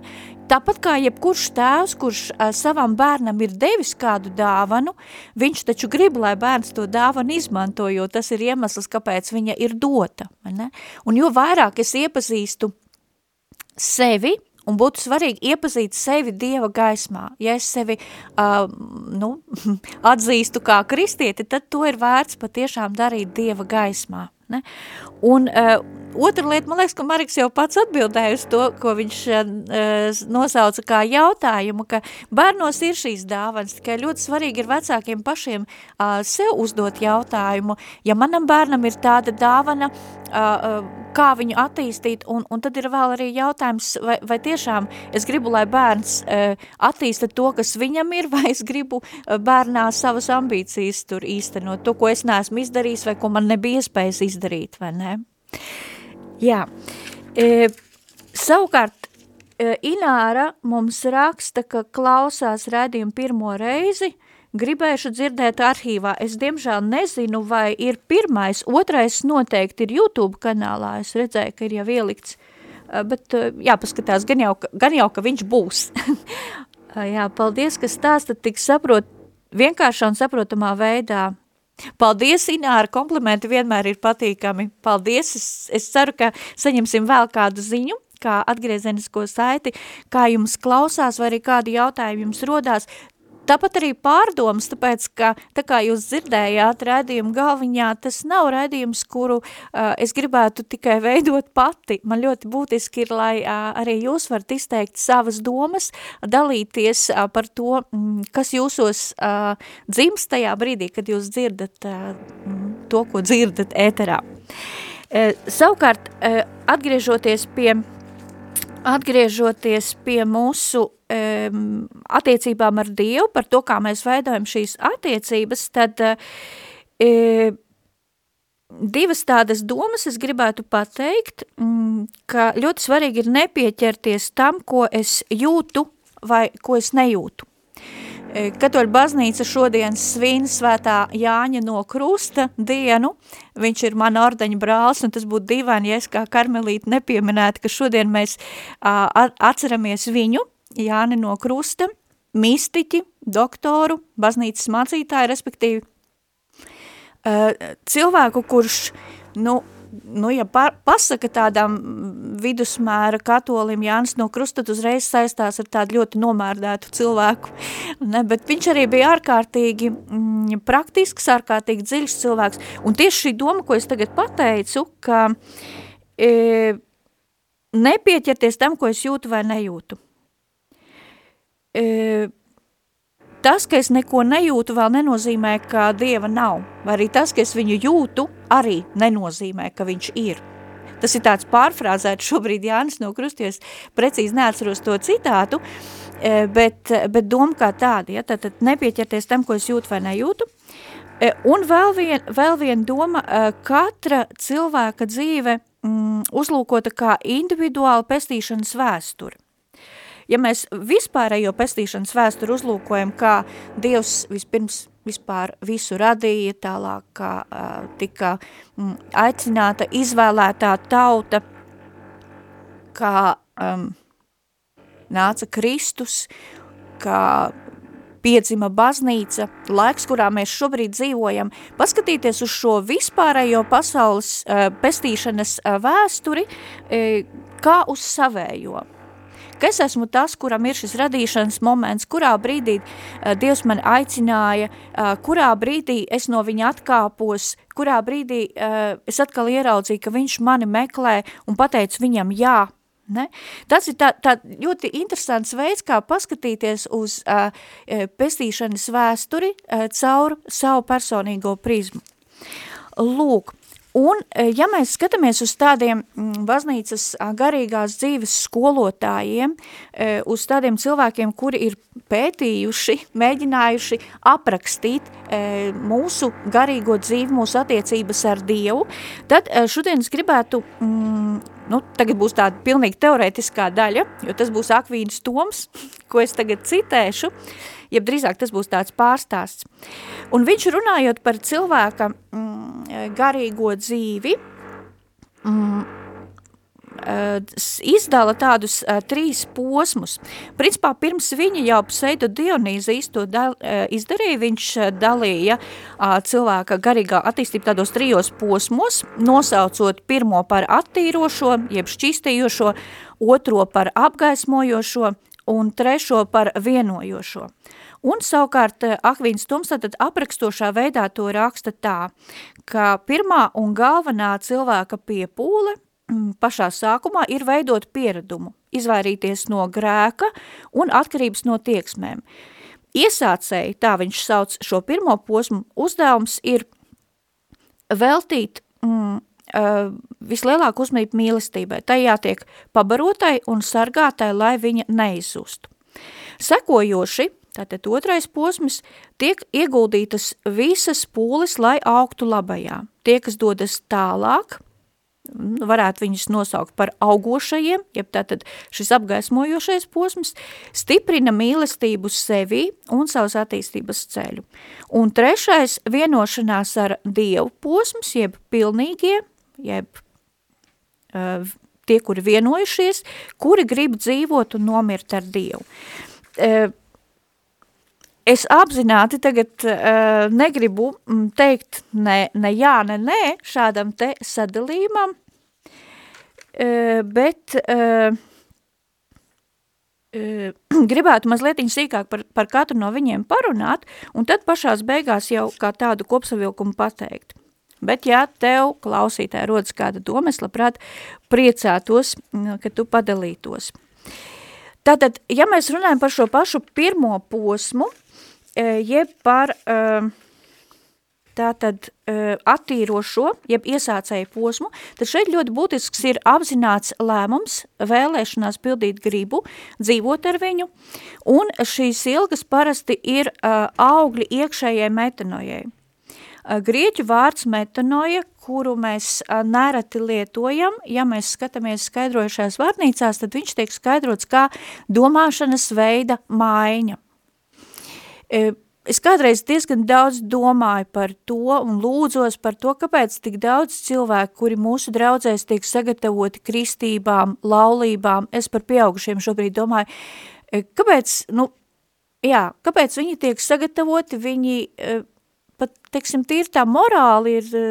Speaker 1: Tāpat kā jebkurš tēvs, kurš savam bērnam ir devis kādu dāvanu, viņš taču grib, lai bērns to dāvanu izmanto, jo tas ir iemesls, kāpēc viņa ir dota. Ne? Un jo vairāk es iepazīstu sevi, un būtu svarīgi iepazīt sevi Dieva gaismā. Ja es sevi uh, nu, atzīstu kā kristieti, tad to ir vērts patiešām darīt Dieva gaismā. Ne? Un uh, otra lieta, man liekas, ka Mariks jau pats atbildēja uz to, ko viņš uh, nosauca kā jautājumu, ka bērnos ir šīs dāvanas, tikai ļoti svarīgi ir vecākiem pašiem uh, sev uzdot jautājumu, ja manam bērnam ir tāda dāvana, uh, kā viņu attīstīt, un, un tad ir vēl arī jautājums, vai, vai tiešām es gribu, lai bērns uh, attīsta to, kas viņam ir, vai es gribu uh, bērnā savas ambīcijas tur īstenot, to, ko es neesmu izdarījis, vai ko man nebija iespējas izdarīt, vai ne? Jā. E, savukārt, e, Ināra mums raksta, ka klausās redzījumu pirmo reizi, gribējuši dzirdēt arhīvā. Es diemžēl nezinu, vai ir pirmais, otrais noteikti ir YouTube kanālā, es redzēju, ka ir jau ielikts, e, bet e, jāpaskatās, gan jau, gan jau ka viņš būs. Jā, paldies, ka stāstat tik saprot, vienkāršā un saprotamā veidā. Paldies, Ināra, komplimenti vienmēr ir patīkami. Paldies, es, es ceru, ka saņemsim vēl kādu ziņu, kā atgriezenisko saiti, kā jums klausās vai arī kādi jautājumi jums rodās. Tāpat arī pārdomas, tāpēc, ka, tā kā jūs dzirdējāt rēdījumu galviņā, tas nav rēdījums, kuru uh, es gribētu tikai veidot pati. Man ļoti būtiski ir, lai uh, arī jūs varat izteikt savas domas, dalīties uh, par to, mm, kas jūsos uh, dzimst tajā brīdī, kad jūs dzirdat uh, to, ko dzirdat ēterā. E, savukārt, e, atgriežoties pie, atgriežoties pie mūsu e, attiecībām ar Dievu, par to, kā mēs veidojam šīs attiecības, tad e, divas tādas domas es gribētu pateikt, mm, ka ļoti svarīgi ir nepieķerties tam, ko es jūtu vai ko es nejūtu. E, Katoļu baznīca šodien svin svētā Jāņa no krusta dienu. Viņš ir mana ordeņa brālis, un tas būtu dīvaini, ja es kā karmelīti nepieminētu, ka šodien mēs atceramies viņu, Jāni no krusta, mistiķi, doktoru, baznīcas mācītāju, respektīvi cilvēku, kurš, nu, nu, ja pa, pasaka tādām vidusmēra katolim Jānis no Krusta, tad uzreiz saistās ar tādu ļoti nomērdētu cilvēku, ne, bet viņš arī bija ārkārtīgi mm, praktisks, ārkārtīgi dziļs cilvēks, un tieši šī doma, ko es tagad pateicu, ka e, nepieķerties tam, ko es jūtu vai nejūtu. E, Tas, ka es neko nejūtu, vēl nenozīmē, ka Dieva nav. Vai arī tas, ka es viņu jūtu, arī nenozīmē, ka viņš ir. Tas ir tāds pārfrāzēts šobrīd Jānis no Krusties, precīzi neatceros to citātu, e, bet, bet doma kā tāda, ja, tad, tad nepieķerties tam, ko es jūtu vai nejūtu. E, un vēl viena vēl vien doma, e, katra cilvēka dzīve mm, uzlūkota kā individuāla pestīšanas vēsture. Ja mēs vispārējo pestīšanas vēsturi uzlūkojam, kā Dievs vispirms vispār visu radīja, tālāk kā tika aicināta izvēlētā tauta, kā um, nāca Kristus, kā piedzima baznīca, laiks, kurā mēs šobrīd dzīvojam, paskatīties uz šo vispārējo pasaules uh, pestīšanas uh, vēsturi, uh, kā uz savējo ka es esmu tas, kuram ir šis radīšanas moments, kurā brīdī uh, Dievs man aicināja, uh, kurā brīdī es no viņa atkāpos, kurā brīdī uh, es atkal ieraudzīju, ka viņš mani meklē un pateicu viņam jā, Ne? Tas ir tā, tā ļoti interesants veids, kā paskatīties uz uh, pestīšanas vēsturi uh, caur savu personīgo prizmu. Lūk, Un, e, ja mēs skatāmies uz tādiem baznīcas garīgās dzīves skolotājiem, e, uz tādiem cilvēkiem, kuri ir pētījuši, mēģinājuši aprakstīt e, mūsu garīgo dzīvi, mūsu attiecības ar Dievu, tad šodien es gribētu, nu, tagad būs tāda pilnīgi teorētiskā daļa, jo tas būs Akvīns Toms, ko es tagad citēšu, jeb drīzāk tas būs tāds pārstāsts. Un viņš runājot par cilvēka mm, garīgo dzīvi, mm, izdala tādus uh, trīs posmus. Principā pirms viņa jau pseido Dionīzijas to dal, uh, izdarīja, viņš dalīja uh, cilvēka garīgā attīstību tādos trijos posmos, nosaucot pirmo par attīrošo, jeb šķīstījošo, otro par apgaismojošo un trešo par vienojošo. Un savukārt eh, Akvīns Tums tad aprakstošā veidā to raksta tā, ka pirmā un galvenā cilvēka piepūle mm, pašā sākumā ir veidot pieradumu, izvairīties no grēka un atkarības no tieksmēm. Iesācēji, tā viņš sauc šo pirmo posmu, uzdevums ir veltīt mm, uh, vislielāku uzmanību mīlestībai. Tai jātiek pabarotai un sargātai, lai viņa neizzustu. Sekojoši Tātad otrais posms tiek ieguldītas visas pūles, lai augtu labajā. Tie, kas dodas tālāk, varētu viņus nosaukt par augošajiem, jeb tātad šis apgaismojošais posms, stiprina mīlestību sevi un savas attīstības ceļu. Un trešais vienošanās ar Dievu posms, jeb pilnīgie, jeb uh, tie, kuri vienojušies, kuri grib dzīvot un nomirt ar Dievu. Uh, Es apzināti tagad uh, negribu mm, teikt ne, ne jā, ne nē šādam te sadalījumam, uh, bet uh, uh, gribētu mazliet sīkāk par, par katru no viņiem parunāt, un tad pašās beigās jau kā tādu kopsavilkumu pateikt. Bet, ja tev, klausītāji, rodas kāda doma, es labprāt priecātos, mm, ka tu padalītos. Tātad, ja mēs runājam par šo pašu pirmo posmu, uh, jeb par tātad attīrošo, jeb iesācēju posmu, tad šeit ļoti būtisks ir apzināts lēmums, vēlēšanās pildīt gribu, dzīvot ar viņu, un šīs ilgas parasti ir augļi iekšējai metanojai. Grieķu vārds metanoja, kuru mēs nereti lietojam, ja mēs skatāmies skaidrojušās vārnīcās, tad viņš tiek skaidrots kā domāšanas veida maiņa. Uh, Es kādreiz diezgan daudz domāju par to un lūdzos par to, kāpēc tik daudz cilvēku, kuri mūsu draudzēs tiek sagatavoti kristībām, laulībām, es par pieaugušiem šobrīd domāju, e, kāpēc, nu, jā, kāpēc viņi tiek sagatavoti, viņi e, pat, teiksim, tīri tā morāli ir e,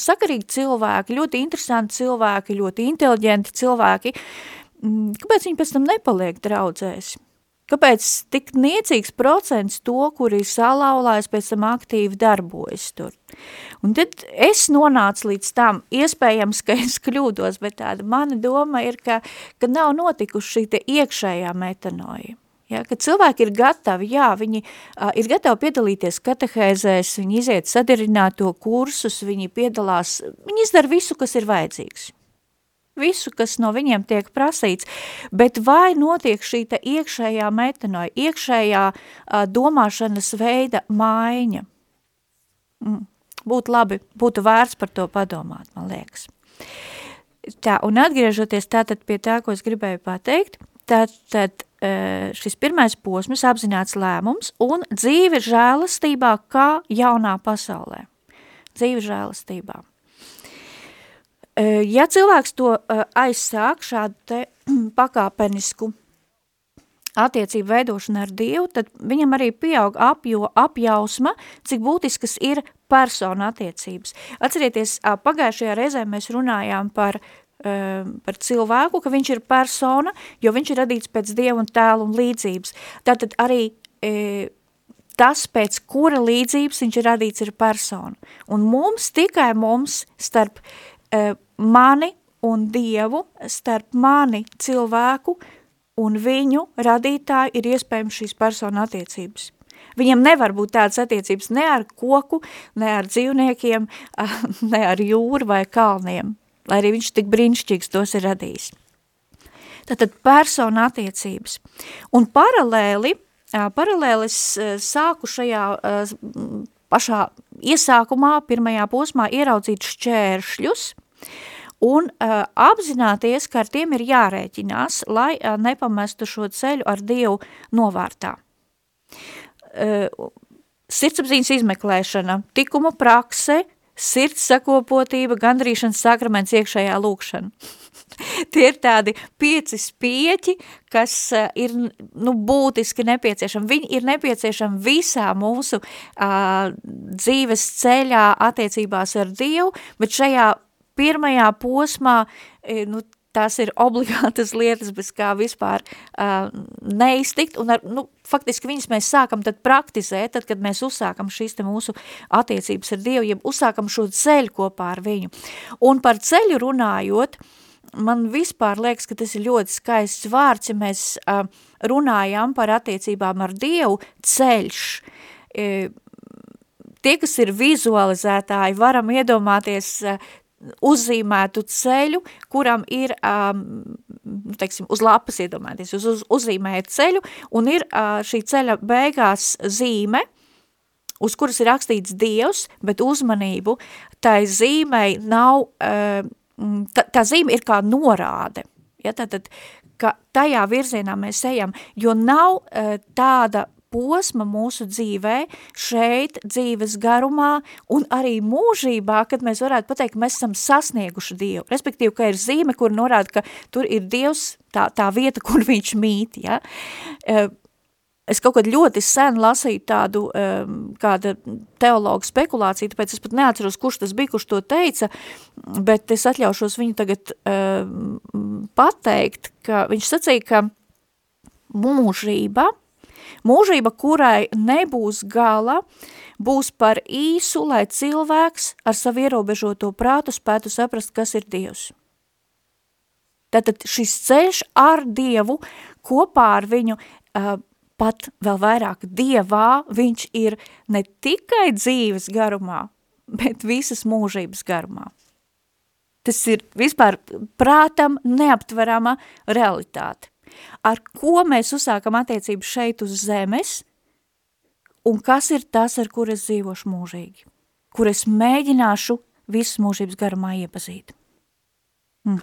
Speaker 1: sakarīgi cilvēki, ļoti interesanti cilvēki, ļoti inteliģenti cilvēki, mm, kāpēc viņi pēc tam nepaliek draudzēs? Kāpēc tik niecīgs procents to, kuri salaulājas pēc tam aktīvi darbojas tur? Un tad es nonācu līdz tam, iespējams, ka es kļūdos, bet tāda mana doma ir, ka, ka nav notikuši šī te iekšējā metanoja. Ja, ka cilvēki ir gatavi, jā, viņi uh, ir gatavi piedalīties katehēzēs, viņi iziet sadarināto kursus, viņi piedalās, viņi izdara visu, kas ir vajadzīgs visu, kas no viņiem tiek prasīts, bet vai notiek šī iekšējā metanoja, iekšējā uh, domāšanas veida maiņa? Mm. Būtu labi, būtu vērts par to padomāt, man liekas. Tā, un atgriežoties tātad pie tā, ko es gribēju pateikt, tad, tad šis pirmais posms apzināts lēmums un dzīve žēlastībā kā jaunā pasaulē. Dzīve žēlastībā. Ja cilvēks to aizsāk šādu te pakāpenisku attiecību veidošanu ar Dievu, tad viņam arī pieaug apjo, apjausma, cik būtiskas ir persona attiecības. Atcerieties, pagājušajā reizē mēs runājām par, par cilvēku, ka viņš ir persona, jo viņš ir radīts pēc Dieva un tēla un līdzības. Tātad arī tas, pēc kura līdzības viņš ir radīts, ir persona. Un mums, tikai mums, starp mani un Dievu, starp mani cilvēku un viņu radītāju ir iespējams šīs persona attiecības. Viņam nevar būt tādas attiecības ne ar koku, ne ar dzīvniekiem, ne ar jūru vai kalniem, lai arī viņš tik brīnišķīgs tos ir radījis. Tātad persona attiecības. Un paralēli, paralēli es sāku šajā pašā iesākumā, pirmajā posmā ieraudzīt šķēršļus, un uh, apzināties, ka ar tiem ir jārēķinās, lai uh, nepamestu šo ceļu ar Dievu novārtā. Uh, sirdsapziņas izmeklēšana, tikuma prakse, sirds sakopotība, gandrīšanas sakraments iekšējā lūkšana. Tie ir tādi pieci spieķi, kas uh, ir nu, būtiski nepieciešami. Viņi ir nepieciešami visā mūsu uh, dzīves ceļā attiecībās ar Dievu, bet šajā pirmajā posmā, e, nu, tās ir obligātas lietas, bez kā vispār uh, neiztikt, un ar, nu, faktiski viņas mēs sākam tad praktizēt, tad, kad mēs uzsākam šīs te mūsu attiecības ar Dievu, ja uzsākam šo ceļu kopā ar viņu. Un par ceļu runājot, man vispār liekas, ka tas ir ļoti skaists vārds, ja mēs uh, runājam par attiecībām ar Dievu, ceļš. E, tie, kas ir vizualizētāji, varam iedomāties uzzīmētu ceļu, kuram ir, um, teiksim, uz lapas iedomāties, uz, uz uzzīmēt ceļu, un ir uh, šī ceļa beigās zīme, uz kuras ir rakstīts Dievs, bet uzmanību, tai zīmei nav, uh, tā, tā zīme ir kā norāde, ja, tātad, ka tajā virzienā mēs ejam, jo nav uh, tāda posma mūsu dzīvē, šeit, dzīves garumā un arī mūžībā, kad mēs varētu pateikt, ka mēs esam sasnieguši Dievu. Respektīvi, ka ir zīme, kur norāda, ka tur ir Dievs, tā, tā vieta, kur viņš mīt. Ja? Es kaut kad ļoti sen lasīju tādu um, kāda teologa spekulāciju, tāpēc es pat neatceros, kurš tas bija, kurš to teica, bet es atļaušos viņu tagad um, pateikt, ka viņš sacīja, ka mūžība Mūžība, kurai nebūs gala, būs par īsu, lai cilvēks ar savu ierobežoto prātu spētu saprast, kas ir Dievs. Tātad šis ceļš ar Dievu, kopā ar viņu, uh, pat vēl vairāk Dievā, viņš ir ne tikai dzīves garumā, bet visas mūžības garumā. Tas ir vispār prātam neaptverama realitāte. Ar ko mēs uzsākam attiecības šeit uz zemes, un kas ir tas, ar kur es dzīvošu mūžīgi, kur es mēģināšu visas mūžības garumā iepazīt. Hmm.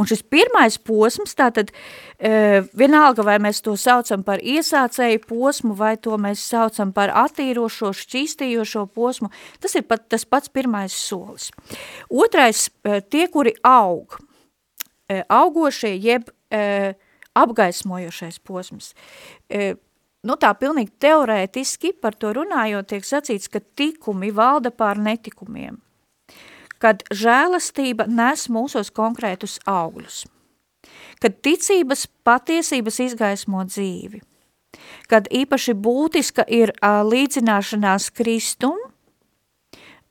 Speaker 1: Un šis pirmais posms, tātad e, vienalga vai mēs to saucam par iesācēju posmu, vai to mēs saucam par attīrošo, šķīstījošo posmu, tas ir pat tas pats pirmais solis. Otrais, e, tie, kuri aug, e, augošie jeb e, apgaismojošais posms. E, nu tā pilnīgi teorētiski par to runājot tiek sacīts, ka tikumi valda pār netikumiem kad žēlastība nes mūsos konkrētus augļus, kad ticības patiesības izgaismo dzīvi, kad īpaši būtiska ir uh, līdzināšanās Kristum,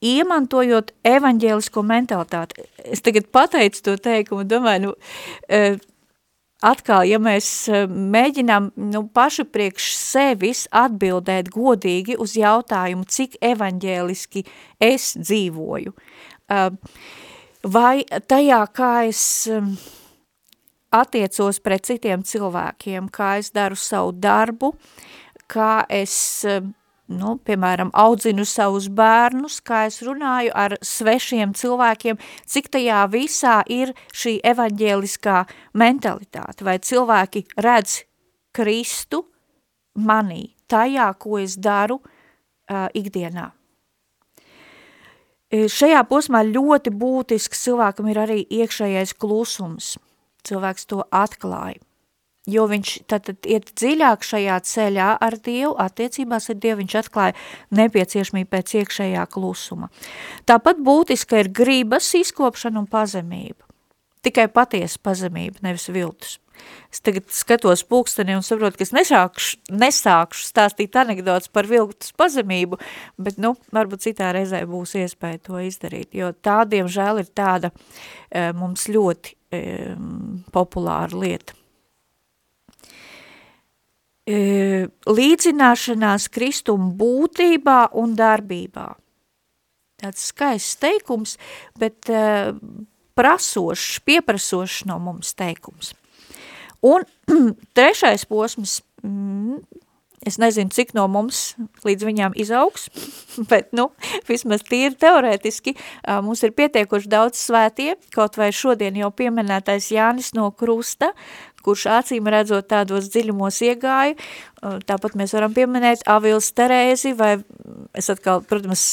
Speaker 1: iemantojot evaņģēlisko mentalitāti. Es tagad pateicu to teikumu, domāju, nu, uh, atkal, ja mēs mēģinām nu, paši priekš sevis atbildēt godīgi uz jautājumu, cik evaņģēliski es dzīvoju, vai tajā, kā es attiecos pret citiem cilvēkiem, kā es daru savu darbu, kā es, nu, piemēram, audzinu savus bērnus, kā es runāju ar svešiem cilvēkiem, cik tajā visā ir šī evaņģēliskā mentalitāte, vai cilvēki redz Kristu manī, tajā, ko es daru uh, ikdienā. E, šajā posmā ļoti būtisks cilvēkam ir arī iekšējais klusums. Cilvēks to atklāja. Jo viņš tad, tad iet dziļāk šajā ceļā ar Dievu, attiecībās ar Dievu, viņš atklāja nepieciešamību pēc iekšējā klusuma. Tāpat būtiska ir gribas izkopšana un pazemība. Tikai patiesa pazemība, nevis viltus. Es tagad skatos pulksteni un saprotu, ka es nesākšu, nesākšu stāstīt anekdotas par vilktas pazemību, bet, nu, varbūt citā reizē būs iespēja to izdarīt, jo tā, diemžēl, ir tāda e, mums ļoti e, populāra lieta. E, līdzināšanās kristuma būtībā un darbībā. Tāds skaists teikums, bet e, prasošs, pieprasošs no mums teikums. Un trešais posms, mm, es nezinu, cik no mums līdz viņām izaugs, bet, nu, vismaz tīri teorētiski, mums ir pietiekuši daudz svētie, kaut vai šodien jau pieminētais Jānis no Krusta, kurš acīm redzot tādos dziļumos iegāja. Tāpat mēs varam pieminēt Avils Terēzi, vai es atkal, protams,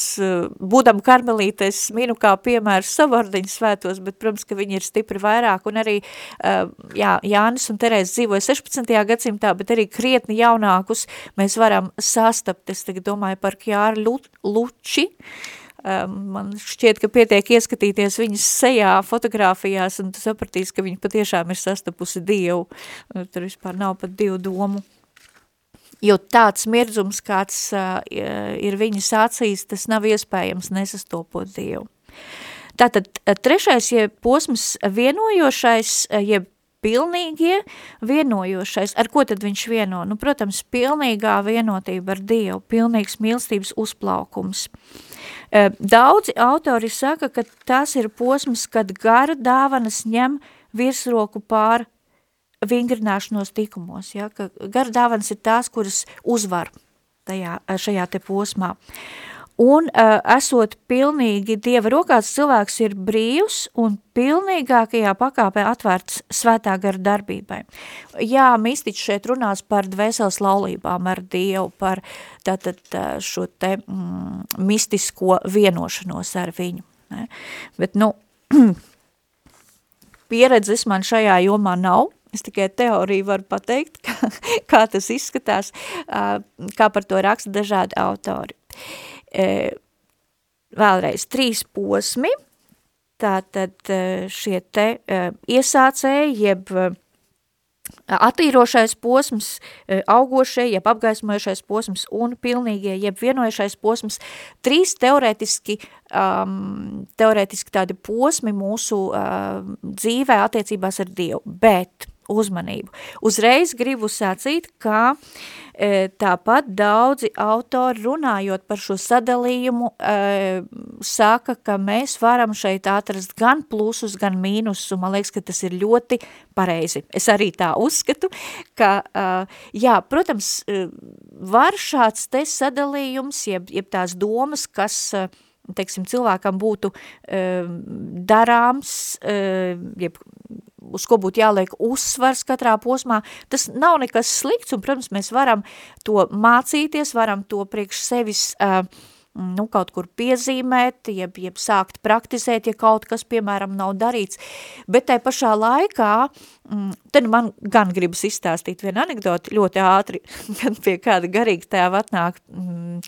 Speaker 1: būdam karmelīte, es minu kā piemēru savardiņu svētos, bet, protams, ka viņi ir stipri vairāk, un arī jā, Jānis un Terēzi dzīvoja 16. gadsimtā, bet arī krietni jaunākus mēs varam sastapt, es tagad domāju par Kjāru Luči, man šķiet, ka pietiek ieskatīties viņas sejā fotografijās, un tu sapratīsi, ka viņa patiešām ir sastapusi Dievu. Tur vispār nav pat Dievu domu. Jo tāds mirdzums, kāds uh, ir viņas acīs, tas nav iespējams nesastopot Dievu. Tātad trešais, jeb posms vienojošais, jeb pilnīgie vienojošais. Ar ko tad viņš vieno? Nu, protams, pilnīgā vienotība ar Dievu, pilnīgs mīlestības uzplaukums. Uh, Daudzi autori saka, ka tas ir posms, kad gara dāvanas ņem virsroku pār vingrināšanos tikumos, ja, gara dāvanas ir tās, kuras uzvar tajā, šajā te posmā. Un uh, esot pilnīgi Dieva rokās, cilvēks ir brīvs un pilnīgākajā pakāpē atvērts svētā gara darbībai. Jā, mistiķis šeit runās par dvēseles laulībām ar Dievu, par tātad šo te mm, mistisko vienošanos ar viņu. Ne? Bet, nu, pieredzes man šajā jomā nav, Es tikai teoriju varu pateikt, kā, kā tas izskatās, kā par to raksta dažādi autori e, vēlreiz trīs posmi, tātad e, šie te e, iesācēji, jeb e, attīrošais posms, augošie, jeb apgaismojušais posms un pilnīgie, jeb vienojušais posms, trīs teorētiski, um, teorētiski tādi posmi mūsu uh, dzīvē attiecībās ar Dievu, bet uzmanību. Uzreiz gribu sacīt, ka e, tāpat daudzi autori runājot par šo sadalījumu e, saka, ka mēs varam šeit atrast gan plusus, gan mīnusus, un man liekas, ka tas ir ļoti pareizi. Es arī tā uzskatu, ka, e, jā, protams, e, var šāds te sadalījums, jeb, jeb tās domas, kas uh, teiksim, cilvēkam būtu uh, darāms, uh, jeb uz ko būtu jāliek uzsvars katrā posmā, tas nav nekas slikts, un, protams, mēs varam to mācīties, varam to priekš sevis uh, nu, kaut kur piezīmēt, jeb, jeb sākt praktizēt, ja kaut kas, piemēram, nav darīts. Bet tai pašā laikā, mm, tad man gan gribas izstāstīt vienu anekdoti ļoti ātri, kad pie kāda garīga tēva atnāk mm,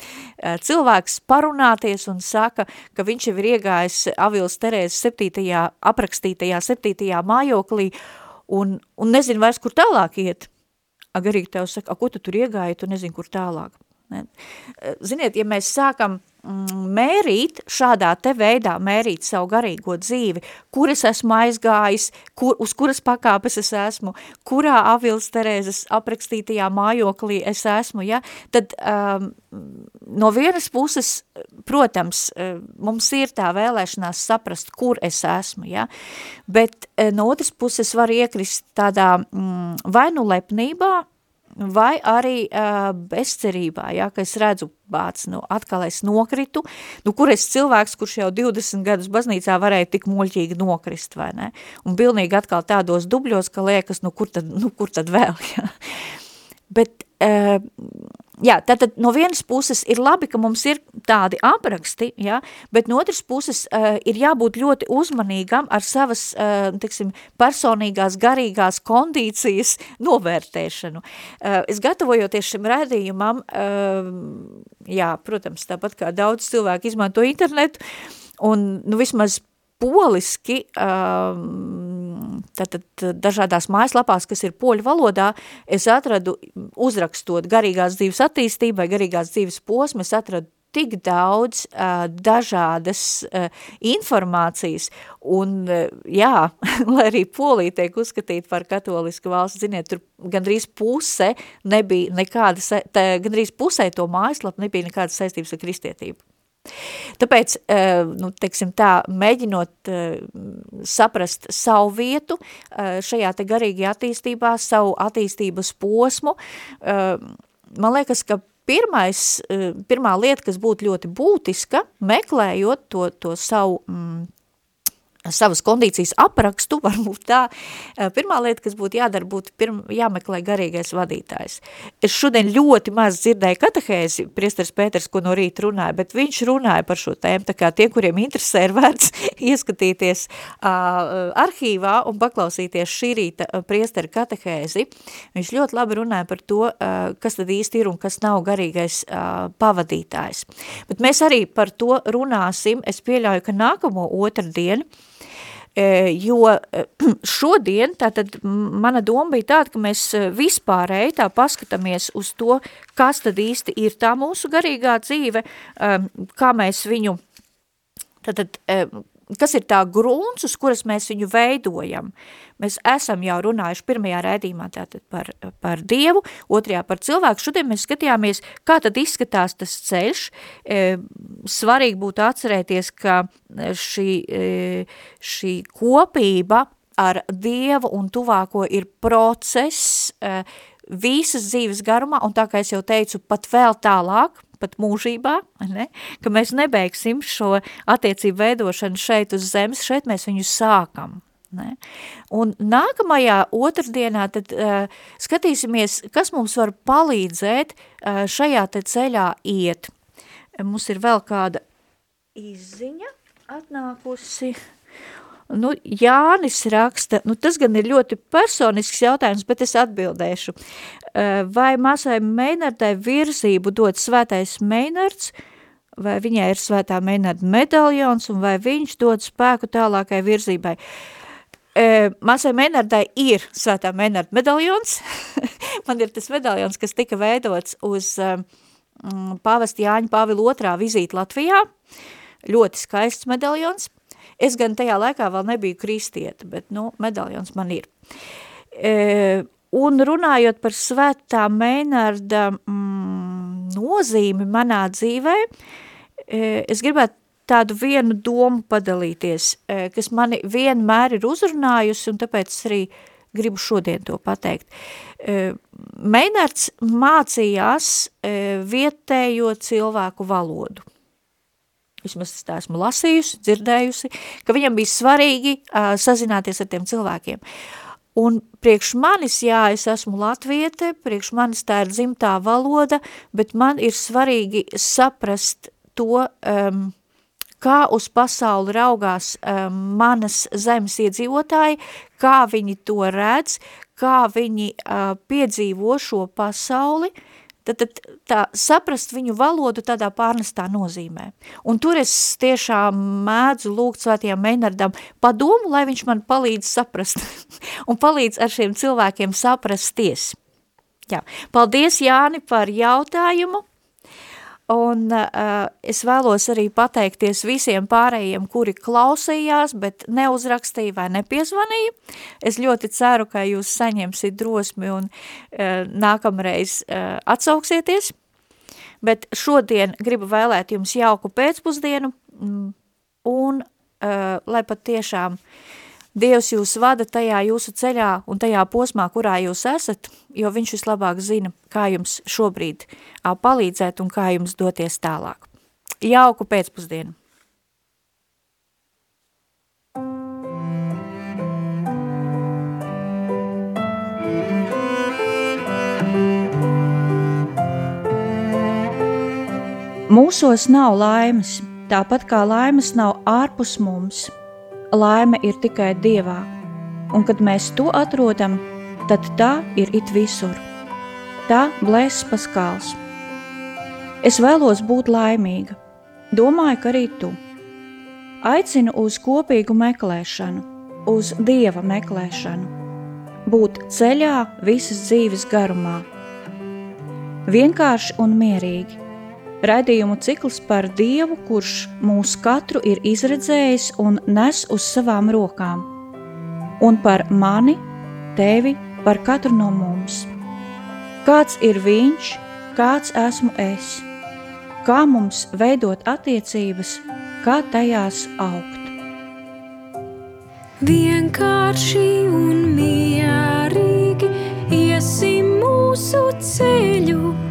Speaker 1: cilvēks parunāties un saka, ka viņš jau ir iegājis Avils Terēzes septītajā, aprakstītajā septītajā mājoklī un, un nezinu vairs, kur tālāk iet. Garīgi tev saka, a, ko tu tur iegāji, tu nezini, kur tālāk. Ne? Ziniet, ja mēs sākam mm, mērīt, šādā te veidā mērīt savu garīgo dzīvi, kur es esmu aizgājis, kur, uz kuras pakāpes es esmu, kurā Avils Terēzes aprakstītajā mājoklī es esmu, ja, tad um, no vienas puses, protams, mums ir tā vēlēšanās saprast, kur es esmu, ja, bet no otras puses var iekrist tādā mm, vai nu lepnībā, vai arī uh, bezcerībā, ja, ka es redzu bāc, nu, atkal es nokritu, nu, kur es cilvēks, kurš jau 20 gadus baznīcā varēja tik muļķīgi nokrist, vai ne, un pilnīgi atkal tādos dubļos, ka liekas, nu, kur tad, nu, kur tad vēl, ja. Bet, uh, jā, tātad no vienas puses ir labi, ka mums ir tādi apraksti, ja, bet no otras puses uh, ir jābūt ļoti uzmanīgam ar savas, uh, teksim, personīgās garīgās kondīcijas novērtēšanu. Uh, es gatavojoties šim redzījumam, uh, jā, protams, tāpat kā daudz cilvēku izmanto internetu, un, nu, vismaz poliski, tātad dažādās mājaslapās, kas ir poļu valodā, es atradu, uzrakstot garīgās dzīves attīstībai, garīgās dzīves posmu, es atradu tik daudz uh, dažādas uh, informācijas, un uh, jā, lai arī Polija tiek uzskatīta par katolisku valsts, ziniet, tur gandrīz puse nebija nekāda, gandrīz pusē to mājaslapu nebija nekādas saistības ar kristietību. Tāpēc, eh, nu, teiksim tā, mēģinot eh, saprast savu vietu eh, šajā te garīgajā attīstībā, savu attīstības posmu, man liekas, ka pirmais, pirmā lieta, kas būtu ļoti būtiska, meklējot to, to savu mm, savas kondīcijas aprakstu, varbūt tā, pirmā lieta, kas būtu jādara, būtu pirm, jāmeklē garīgais vadītājs. Es šodien ļoti maz dzirdēju katehēzi, priestars Pēters, ko no rīta runāja, bet viņš runāja par šo tēmu, tā kā tie, kuriem interesē, ir vērts ieskatīties uh, arhīvā un paklausīties šī rīta priestara katehēzi. Viņš ļoti labi runāja par to, uh, kas tad īsti ir un kas nav garīgais uh, pavadītājs. Bet mēs arī par to runāsim, es pieļauju, ka nākamo otrdienu, jo e, šodien tātad mana doma bija tāda, ka mēs e, vispārēji tā paskatāmies uz to, kas tad īsti ir tā mūsu garīgā dzīve, kā mēs viņu, tātad, kas ir tā grunts, uz kuras mēs viņu veidojam. Mēs esam jau runājuši pirmajā rēdījumā tātad par, par Dievu, otrajā par cilvēku. Šodien mēs skatījāmies, kā tad izskatās tas ceļš. E, svarīgi būtu atcerēties, ka šī, e, šī kopība ar Dievu un tuvāko ir process e, visas dzīves garumā, un tā kā es jau teicu, pat vēl tālāk, pat mūžībā, ne? ka mēs nebeigsim šo attiecību veidošanu šeit uz zemes, šeit mēs viņu sākam. Ne? Un nākamajā otrdienā tad uh, skatīsimies, kas mums var palīdzēt uh, šajā te ceļā iet. Mums ir vēl kāda izziņa atnākusi. Nu, Jānis raksta, nu tas gan ir ļoti personisks jautājums, bet es atbildēšu. Uh, vai māsai Meinardai virzību dod svētais Meinards, vai viņai ir svētā Meinarda medaljons, un vai viņš dod spēku tālākai virzībai? Uh, E, Masai Menardai ir svētā Menarda medaljons. Man ir tas medaljons, kas tika veidots uz um, pāvesta Jāņa Pāvila otrā vizīte Latvijā. Ļoti skaists medaljons. Es gan tajā laikā vēl nebiju kristieta, bet, nu, medaljons man ir. E, un runājot par svētā Meinarda mm, nozīmi manā dzīvē, e, es gribētu tādu vienu domu padalīties, e, kas mani vienmēr ir uzrunājusi, un tāpēc arī gribu šodien to pateikt. E, Meinards mācījās e, vietējo cilvēku valodu. Vismaz tā esmu lasījusi, dzirdējusi, ka viņam bija svarīgi uh, sazināties ar tiem cilvēkiem. Un priekš manis, jā, es esmu latviete, priekš manis tā ir dzimtā valoda, bet man ir svarīgi saprast to, um, kā uz pasauli raugās um, manas zemes iedzīvotāji, kā viņi to redz, kā viņi uh, piedzīvo šo pasauli, tad, tad tā saprast viņu valodu tādā pārnestā nozīmē. Un tur es tiešām mēdzu lūgt svētajam Meinardam padomu, lai viņš man palīdz saprast un palīdz ar šiem cilvēkiem saprasties. Jā. Paldies, Jāni, par jautājumu. Un uh, es vēlos arī pateikties visiem pārējiem, kuri klausījās, bet neuzrakstīja vai nepiezvanīja. Es ļoti ceru, ka jūs saņemsiet drosmi un uh, nākamreiz uh, atsauksieties. Bet šodien gribu vēlēt jums jauku pēcpusdienu un uh, lai pat tiešām uh, Dievs jūs vada tajā jūsu ceļā un tajā posmā, kurā jūs esat, jo viņš vislabāk zina, kā jums šobrīd palīdzēt un kā jums doties tālāk. Jauku pēcpusdienu! Mūsos nav laimes, tāpat kā laimes nav ārpus mums – laime ir tikai Dievā, un kad mēs to atrodam, tad tā ir it visur. Tā blēs paskāls. Es vēlos būt laimīga, domāju, ka arī tu. Aicinu uz kopīgu meklēšanu, uz Dieva meklēšanu, būt ceļā visas dzīves garumā. Vienkārši un mierīgi, Raidījumu cikls par Dievu, kurš mūs katru ir izredzējis un nes uz savām rokām, un par mani, tevi, par katru no mums. Kāds ir viņš, kāds esmu es, kā mums veidot attiecības, kā tajās augt.
Speaker 2: Vienkārši un mierīgi iesim mūsu ceļu